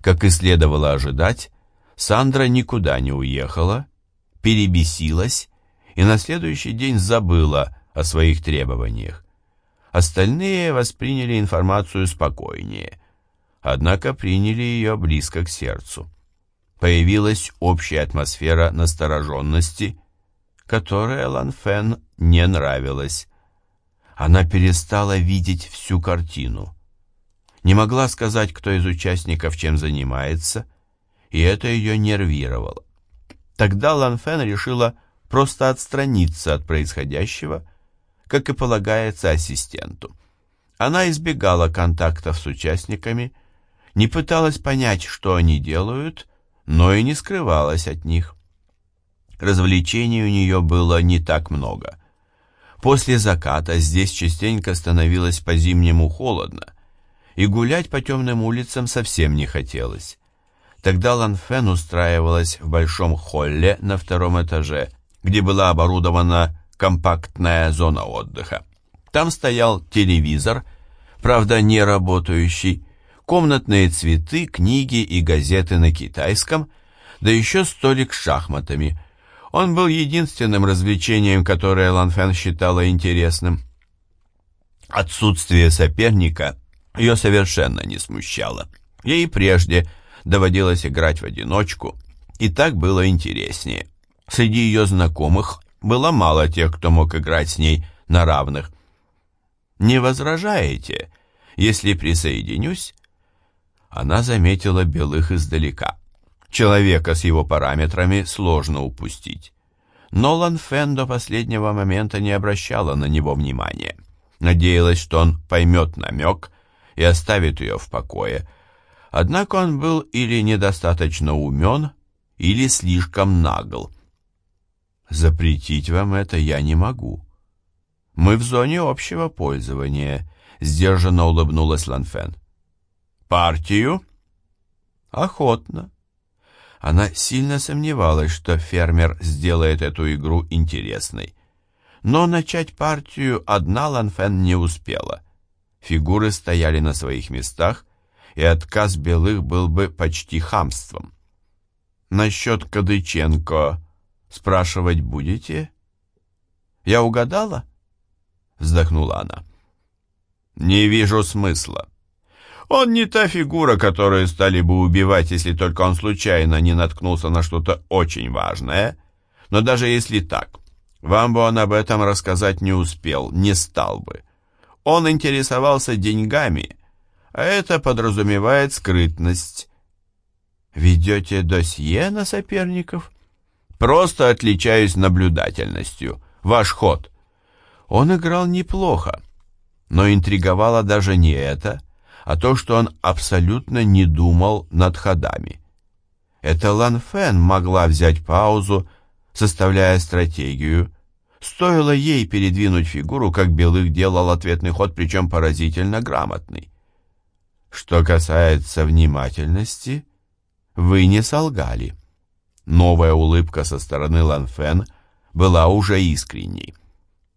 Как и следовало ожидать, Сандра никуда не уехала, перебесилась и на следующий день забыла о своих требованиях. Остальные восприняли информацию спокойнее, однако приняли ее близко к сердцу. Появилась общая атмосфера настороженности, которая Ланфен не нравилась. Она перестала видеть всю картину. Не могла сказать, кто из участников чем занимается, и это ее нервировало. Тогда Ланфен решила просто отстраниться от происходящего, как и полагается ассистенту. Она избегала контактов с участниками, не пыталась понять, что они делают, но и не скрывалась от них. Развлечений у нее было не так много. После заката здесь частенько становилось по-зимнему холодно, и гулять по темным улицам совсем не хотелось. Тогда Ланфен устраивалась в большом холле на втором этаже, где была оборудована компактная зона отдыха. Там стоял телевизор, правда не работающий, комнатные цветы, книги и газеты на китайском, да еще столик с шахматами. Он был единственным развлечением, которое Ланфен считала интересным. Отсутствие соперника ее совершенно не смущало. Ей прежде доводилось играть в одиночку, и так было интереснее. Среди ее знакомых было мало тех, кто мог играть с ней на равных. «Не возражаете, если присоединюсь?» Она заметила белых издалека. Человека с его параметрами сложно упустить. Но Лан Фен до последнего момента не обращала на него внимания. Надеялась, что он поймет намек и оставит ее в покое. Однако он был или недостаточно умен, или слишком нагл. Запретить вам это я не могу. Мы в зоне общего пользования, сдержанно улыбнулась Ланфен. Партию? Охотно. Она сильно сомневалась, что фермер сделает эту игру интересной. Но начать партию одна Ланфен не успела. Фигуры стояли на своих местах, и отказ белых был бы почти хамством. Насчет Кадыченко Спрашивать будете? Я угадала? Вздохнула она. Не вижу смысла. Он не та фигура, которую стали бы убивать, если только он случайно не наткнулся на что-то очень важное. Но даже если так, вам бы он об этом рассказать не успел, не стал бы. Он интересовался деньгами, а это подразумевает скрытность. Ведете досье на соперников? Просто отличаюсь наблюдательностью. Ваш ход. Он играл неплохо, но интриговало даже не это, а то, что он абсолютно не думал над ходами. Это Лан Фен могла взять паузу, составляя стратегию. Стоило ей передвинуть фигуру, как Белых делал ответный ход, причем поразительно грамотный. Что касается внимательности, вы не солгали. Новая улыбка со стороны Ланфен была уже искренней.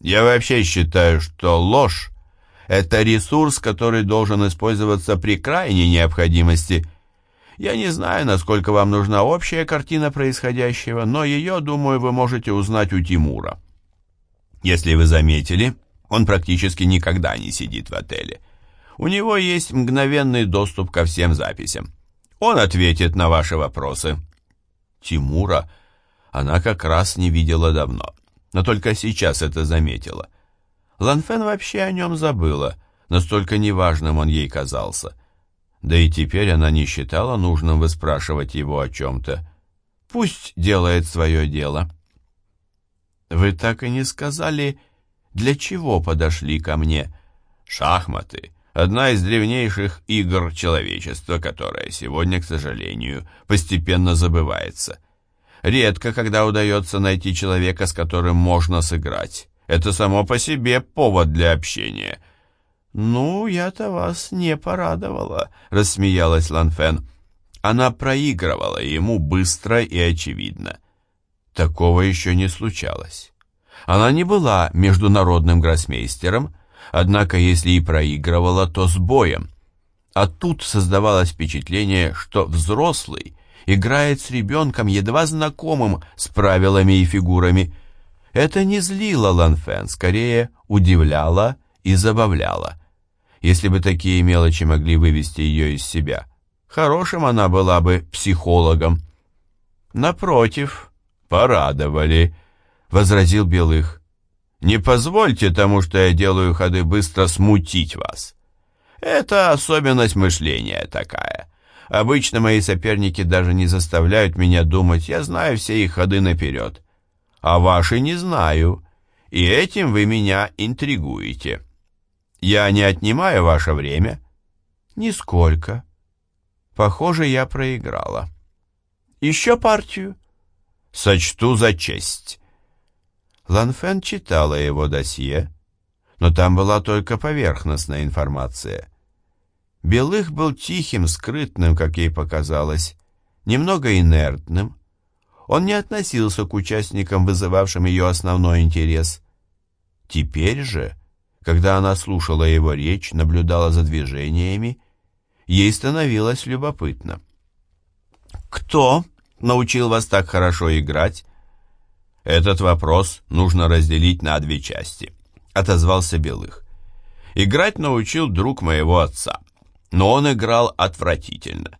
«Я вообще считаю, что ложь — это ресурс, который должен использоваться при крайней необходимости. Я не знаю, насколько вам нужна общая картина происходящего, но ее, думаю, вы можете узнать у Тимура. Если вы заметили, он практически никогда не сидит в отеле. У него есть мгновенный доступ ко всем записям. Он ответит на ваши вопросы, Тимура она как раз не видела давно, но только сейчас это заметила. Ланфен вообще о нем забыла, настолько неважным он ей казался. Да и теперь она не считала нужным выспрашивать его о чем-то. Пусть делает свое дело. «Вы так и не сказали, для чего подошли ко мне?» «Шахматы — одна из древнейших игр человечества, которая сегодня, к сожалению, постепенно забывается. Редко, когда удается найти человека, с которым можно сыграть. Это само по себе повод для общения. «Ну, я-то вас не порадовала», — рассмеялась Ланфен. Она проигрывала ему быстро и очевидно. Такого еще не случалось. Она не была международным гроссмейстером, однако если и проигрывала, то с боем. А тут создавалось впечатление, что взрослый играет с ребенком, едва знакомым с правилами и фигурами. Это не злило Ланфен, скорее удивляло и забавляло. Если бы такие мелочи могли вывести ее из себя, хорошим она была бы психологом. Напротив, порадовали, возразил Белых. Не позвольте тому, что я делаю ходы, быстро смутить вас. Это особенность мышления такая. Обычно мои соперники даже не заставляют меня думать, я знаю все их ходы наперед. А ваши не знаю, и этим вы меня интригуете. Я не отнимаю ваше время? Нисколько. Похоже, я проиграла. Еще партию? Сочту за честь. Ланфен читала его досье, но там была только поверхностная информация. Белых был тихим, скрытным, как ей показалось, немного инертным. Он не относился к участникам, вызывавшим ее основной интерес. Теперь же, когда она слушала его речь, наблюдала за движениями, ей становилось любопытно. «Кто научил вас так хорошо играть?» «Этот вопрос нужно разделить на две части», — отозвался Белых. «Играть научил друг моего отца, но он играл отвратительно.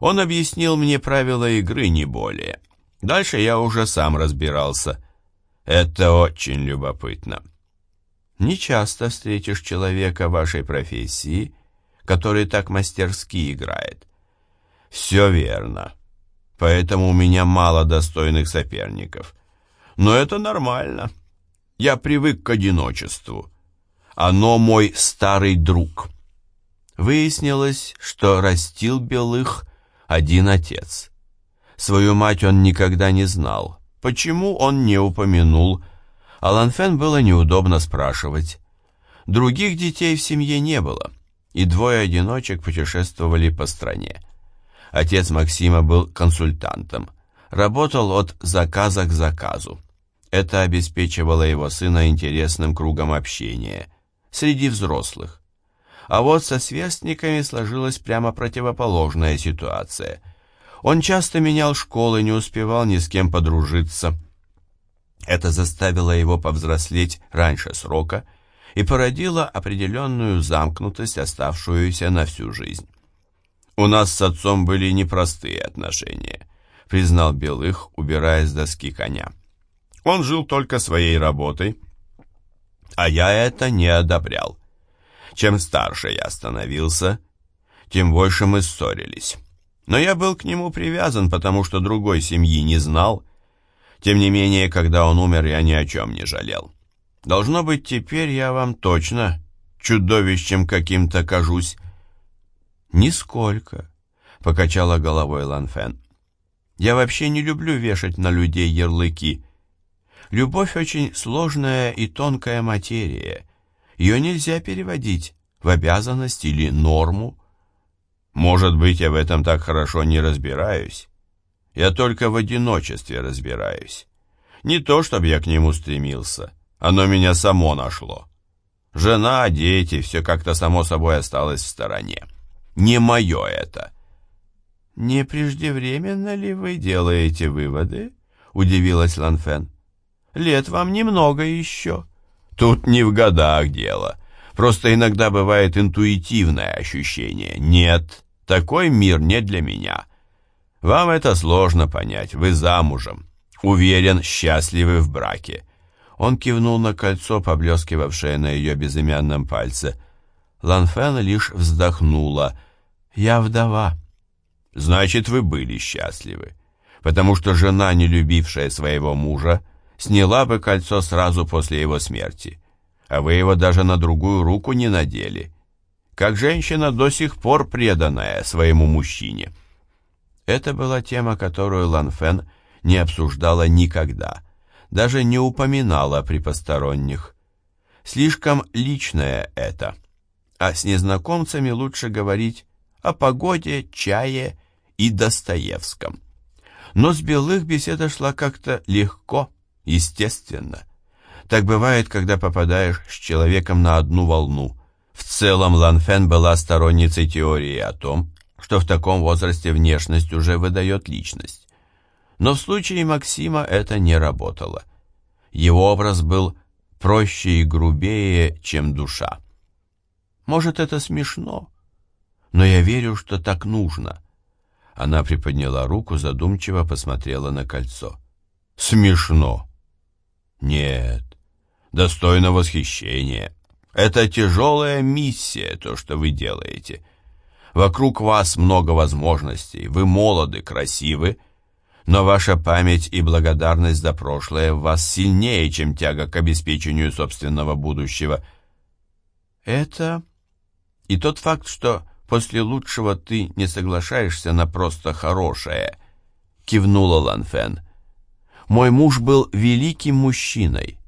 Он объяснил мне правила игры не более. Дальше я уже сам разбирался. Это очень любопытно». «Не часто встретишь человека вашей профессии, который так мастерски играет». «Все верно. Поэтому у меня мало достойных соперников». Но это нормально. Я привык к одиночеству. Оно мой старый друг. Выяснилось, что растил Белых один отец. Свою мать он никогда не знал. Почему он не упомянул? Аланфен было неудобно спрашивать. Других детей в семье не было, и двое одиночек путешествовали по стране. Отец Максима был консультантом, работал от заказа к заказу. Это обеспечивало его сына интересным кругом общения среди взрослых. А вот со сверстниками сложилась прямо противоположная ситуация. Он часто менял школы, не успевал ни с кем подружиться. Это заставило его повзрослеть раньше срока и породило определенную замкнутость, оставшуюся на всю жизнь. «У нас с отцом были непростые отношения», — признал Белых, убирая с доски коня. Он жил только своей работой, а я это не одобрял. Чем старше я становился, тем больше мы ссорились. Но я был к нему привязан, потому что другой семьи не знал. Тем не менее, когда он умер, я ни о чем не жалел. Должно быть, теперь я вам точно чудовищем каким-то кажусь. «Нисколько», — покачала головой Ланфен. «Я вообще не люблю вешать на людей ярлыки. Любовь очень сложная и тонкая материя. Ее нельзя переводить в обязанность или норму. Может быть, я в этом так хорошо не разбираюсь. Я только в одиночестве разбираюсь. Не то, чтобы я к нему стремился. Оно меня само нашло. Жена, дети, все как-то само собой осталось в стороне. Не мое это. «Не преждевременно ли вы делаете выводы?» — удивилась Ланфен. Лет вам немного еще». «Тут не в годах дело. Просто иногда бывает интуитивное ощущение. Нет, такой мир не для меня. Вам это сложно понять, вы замужем. Уверен, счастливы в браке». Он кивнул на кольцо, поблескивавшее на ее безымянном пальце. Ланфен лишь вздохнула. «Я вдова». «Значит, вы были счастливы, потому что жена, не любившая своего мужа, сняла бы кольцо сразу после его смерти, а вы его даже на другую руку не надели, как женщина до сих пор преданная своему мужчине. Это была тема, которую Ланфен не обсуждала никогда, даже не упоминала при посторонних. Слишком личное это, а с незнакомцами лучше говорить о погоде, чае и Достоевском. Но с Белых беседа шла как-то легко, Естественно. Так бывает, когда попадаешь с человеком на одну волну, В целом Ланфен была сторонницей теории о том, что в таком возрасте внешность уже выдает личность. Но в случае Максима это не работало. Его образ был проще и грубее, чем душа. Может, это смешно, но я верю, что так нужно. Она приподняла руку, задумчиво посмотрела на кольцо. Смешно. Нет, достойно восхищения. Это тяжелая миссия, то, что вы делаете. Вокруг вас много возможностей, вы молоды, красивы, но ваша память и благодарность за прошлое в вас сильнее, чем тяга к обеспечению собственного будущего. Это и тот факт, что после лучшего ты не соглашаешься на просто хорошее, кивнула Ланфен. Мой муж был великим мужчиной.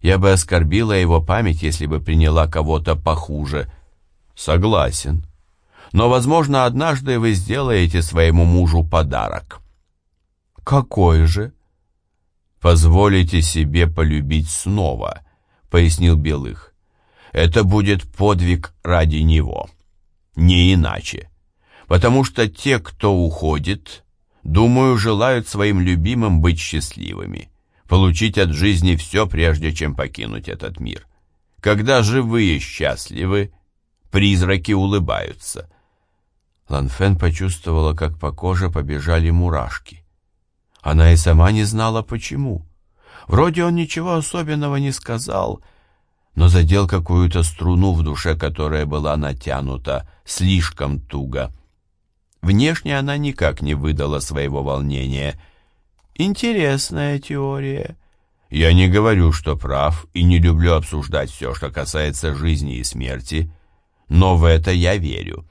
Я бы оскорбила его память, если бы приняла кого-то похуже. Согласен. Но, возможно, однажды вы сделаете своему мужу подарок. Какой же? Позволите себе полюбить снова, пояснил Белых. Это будет подвиг ради него. Не иначе. Потому что те, кто уходит, думаю, желают своим любимым быть счастливыми, получить от жизни все, прежде чем покинуть этот мир. Когда живые счастливы, призраки улыбаются. Ланфен почувствовала, как по коже побежали мурашки. Она и сама не знала, почему. Вроде он ничего особенного не сказал, но задел какую-то струну в душе, которая была натянута слишком туго. Внешне она никак не выдала своего волнения. «Интересная теория», я не говорю, что прав, и не люблю обсуждать все, что касается жизни и смерти, но в это я верю.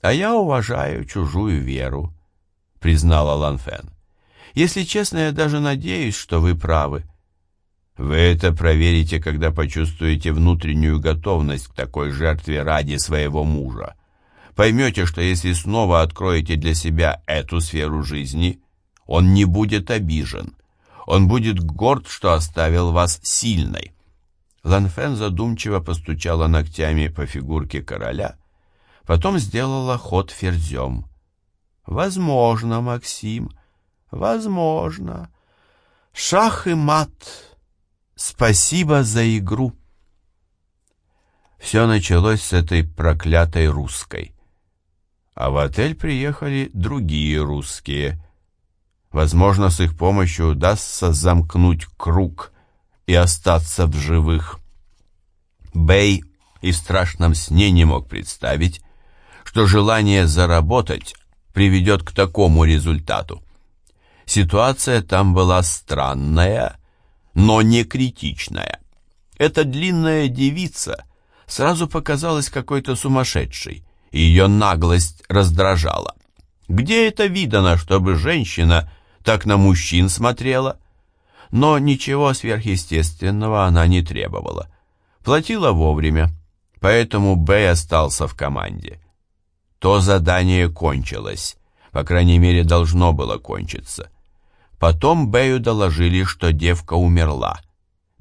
А я уважаю чужую веру, признала Ланфен. Если честно, я даже надеюсь, что вы правы. Вы это проверите, когда почувствуете внутреннюю готовность к такой жертве ради своего мужа. Поймете, что если снова откроете для себя эту сферу жизни, он не будет обижен. Он будет горд, что оставил вас сильной. Ланфен задумчиво постучала ногтями по фигурке короля, потом сделала ход ферзем. «Возможно, Максим, возможно. Шах и мат. Спасибо за игру». Все началось с этой проклятой русской. А в отель приехали другие русские. Возможно, с их помощью удастся замкнуть круг и остаться в живых. Бэй и в страшном сне не мог представить, что желание заработать приведет к такому результату. Ситуация там была странная, но не критичная. Эта длинная девица сразу показалась какой-то сумасшедшей, ее наглость раздражала. Где это видано, чтобы женщина так на мужчин смотрела? Но ничего сверхъестественного она не требовала. Платила вовремя, поэтому Бэй остался в команде. То задание кончилось, по крайней мере, должно было кончиться. Потом Бэю доложили, что девка умерла.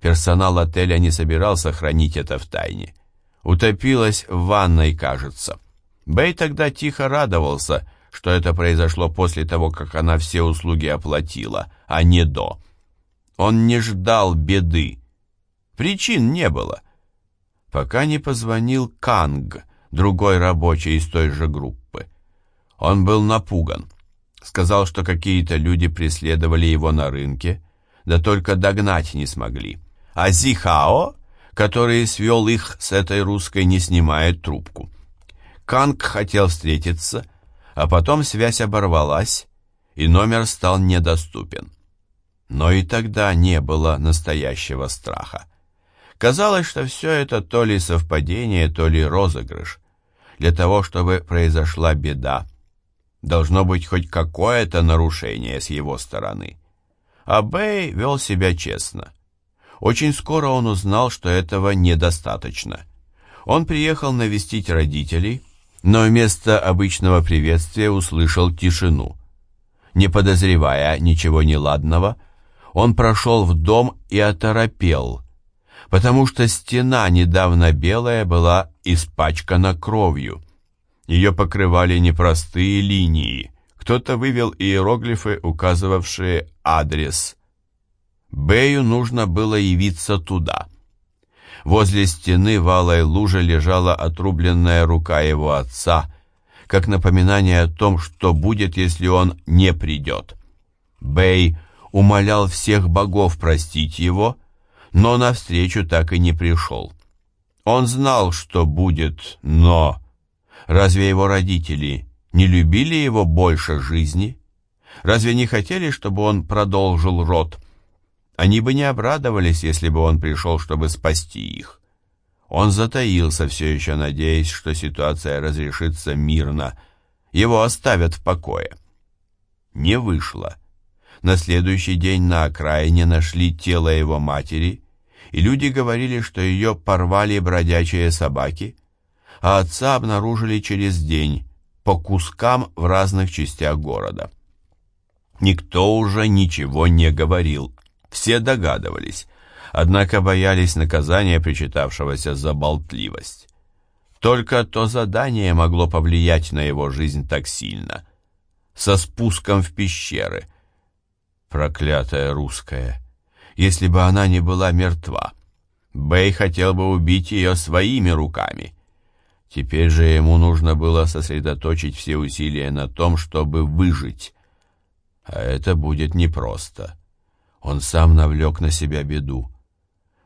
Персонал отеля не собирался хранить это в тайне. Утопилась в ванной, кажется. Бэй тогда тихо радовался, что это произошло после того, как она все услуги оплатила, а не до. Он не ждал беды. Причин не было. Пока не позвонил Канг, другой рабочий из той же группы. Он был напуган. Сказал, что какие-то люди преследовали его на рынке, да только догнать не смогли. А Зихао, который свел их с этой русской, не снимает трубку. Канг хотел встретиться, а потом связь оборвалась, и номер стал недоступен. Но и тогда не было настоящего страха. Казалось, что все это то ли совпадение, то ли розыгрыш. Для того, чтобы произошла беда, должно быть хоть какое-то нарушение с его стороны. А Бэй вел себя честно. Очень скоро он узнал, что этого недостаточно. Он приехал навестить родителей, но вместо обычного приветствия услышал тишину. Не подозревая ничего неладного, он прошел в дом и оторопел – потому что стена, недавно белая, была испачкана кровью. Ее покрывали непростые линии. Кто-то вывел иероглифы, указывавшие адрес. Бэю нужно было явиться туда. Возле стены в алой луже лежала отрубленная рука его отца, как напоминание о том, что будет, если он не придет. Бэй умолял всех богов простить его, но навстречу так и не пришел. Он знал, что будет, но... Разве его родители не любили его больше жизни? Разве не хотели, чтобы он продолжил род? Они бы не обрадовались, если бы он пришел, чтобы спасти их. Он затаился, все еще надеясь, что ситуация разрешится мирно. Его оставят в покое. Не вышло. На следующий день на окраине нашли тело его матери, и люди говорили, что ее порвали бродячие собаки, а отца обнаружили через день, по кускам в разных частях города. Никто уже ничего не говорил, все догадывались, однако боялись наказания, причитавшегося за болтливость. Только то задание могло повлиять на его жизнь так сильно. Со спуском в пещеры — Проклятая русская. Если бы она не была мертва, Бэй хотел бы убить ее своими руками. Теперь же ему нужно было сосредоточить все усилия на том, чтобы выжить. А это будет непросто. Он сам навлек на себя беду.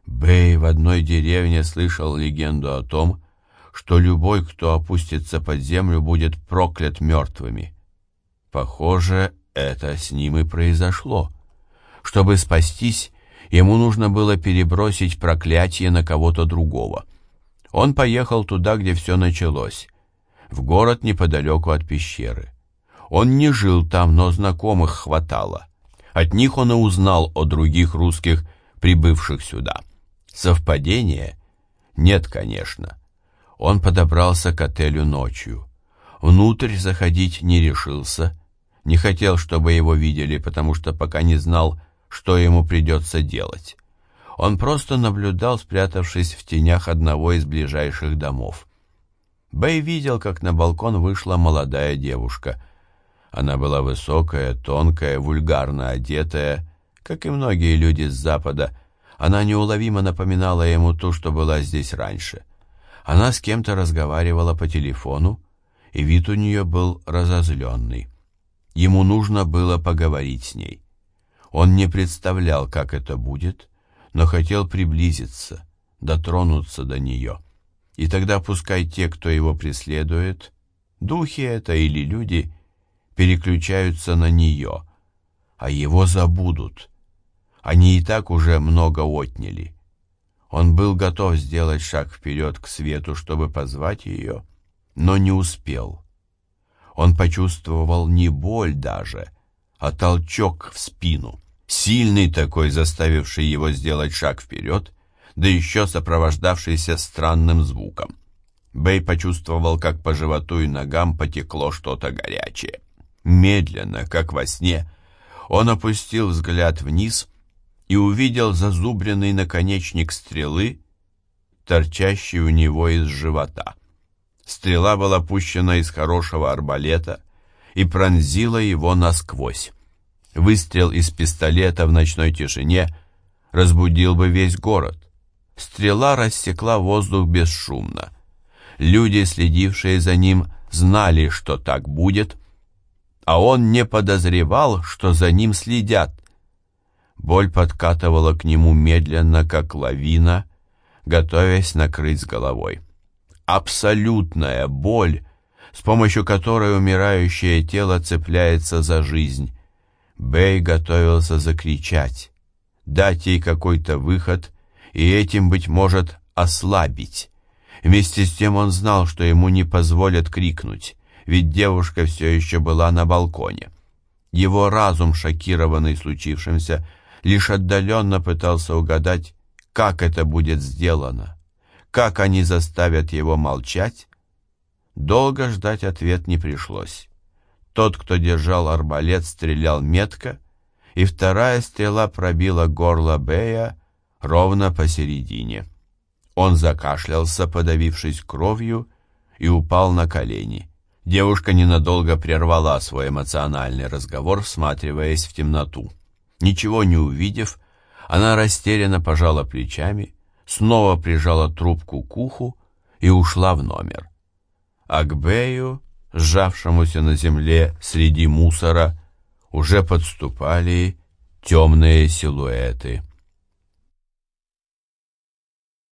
Бэй в одной деревне слышал легенду о том, что любой, кто опустится под землю, будет проклят мертвыми. Похоже, это с ним и произошло. Чтобы спастись, ему нужно было перебросить проклятие на кого-то другого. Он поехал туда, где все началось, в город неподалеку от пещеры. Он не жил там, но знакомых хватало. От них он и узнал о других русских, прибывших сюда. Совпадение? Нет, конечно. Он подобрался к отелю ночью. Внутрь заходить не решился, не хотел, чтобы его видели, потому что пока не знал, что ему придется делать. Он просто наблюдал, спрятавшись в тенях одного из ближайших домов. Бэй видел, как на балкон вышла молодая девушка. Она была высокая, тонкая, вульгарно одетая, как и многие люди с запада. Она неуловимо напоминала ему ту, что была здесь раньше. Она с кем-то разговаривала по телефону, и вид у нее был разозленный. Ему нужно было поговорить с ней. Он не представлял, как это будет, но хотел приблизиться, дотронуться до нее. И тогда пускай те, кто его преследует, духи это или люди, переключаются на нее, а его забудут. Они и так уже много отняли. Он был готов сделать шаг вперед к свету, чтобы позвать ее, но не успел. Он почувствовал не боль даже, а толчок в спину, сильный такой, заставивший его сделать шаг вперед, да еще сопровождавшийся странным звуком. Бэй почувствовал, как по животу и ногам потекло что-то горячее. Медленно, как во сне, он опустил взгляд вниз и увидел зазубренный наконечник стрелы, торчащий у него из живота. Стрела была пущена из хорошего арбалета и пронзила его насквозь. Выстрел из пистолета в ночной тишине разбудил бы весь город. Стрела рассекла воздух бесшумно. Люди, следившие за ним, знали, что так будет, а он не подозревал, что за ним следят. Боль подкатывала к нему медленно, как лавина, готовясь накрыть с головой абсолютная боль, с помощью которой умирающее тело цепляется за жизнь. Бэй готовился закричать, дать ей какой-то выход и этим, быть может, ослабить. Вместе с тем он знал, что ему не позволят крикнуть, ведь девушка все еще была на балконе. Его разум, шокированный случившимся, лишь отдаленно пытался угадать, как это будет сделано. Как они заставят его молчать? Долго ждать ответ не пришлось. Тот, кто держал арбалет, стрелял метко, и вторая стрела пробила горло Бея, ровно посередине. Он закашлялся, подавившись кровью, и упал на колени. Девушка ненадолго прервала свой эмоциональный разговор, всматриваясь в темноту. Ничего не увидев, она растерянно пожала плечами, снова прижала трубку к уху и ушла в номер. А к Бэю, сжавшемуся на земле среди мусора, уже подступали темные силуэты.